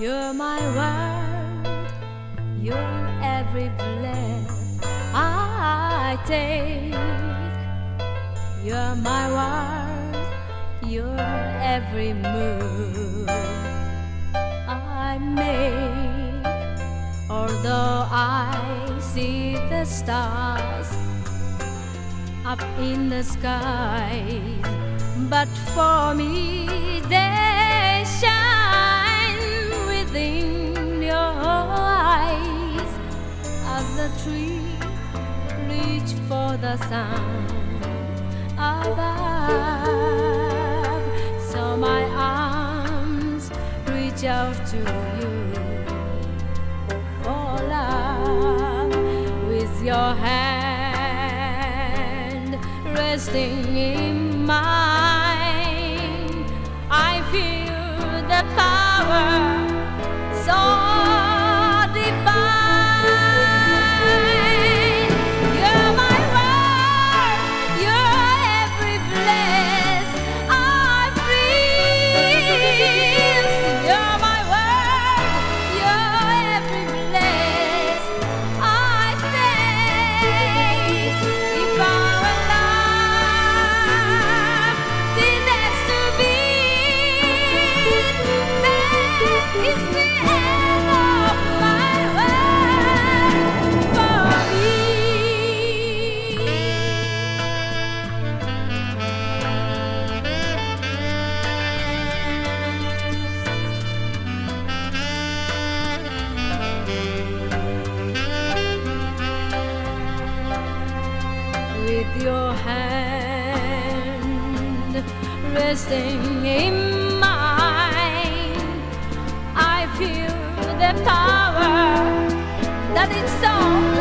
You're my world, you're every breath I take. You're my world, you're every move I make. Although I see the stars up in the sky, but for me the sun above. So my arms reach out to you for love with your hand resting in mine. I feel the power so your hand resting in mine. I feel the power that it's so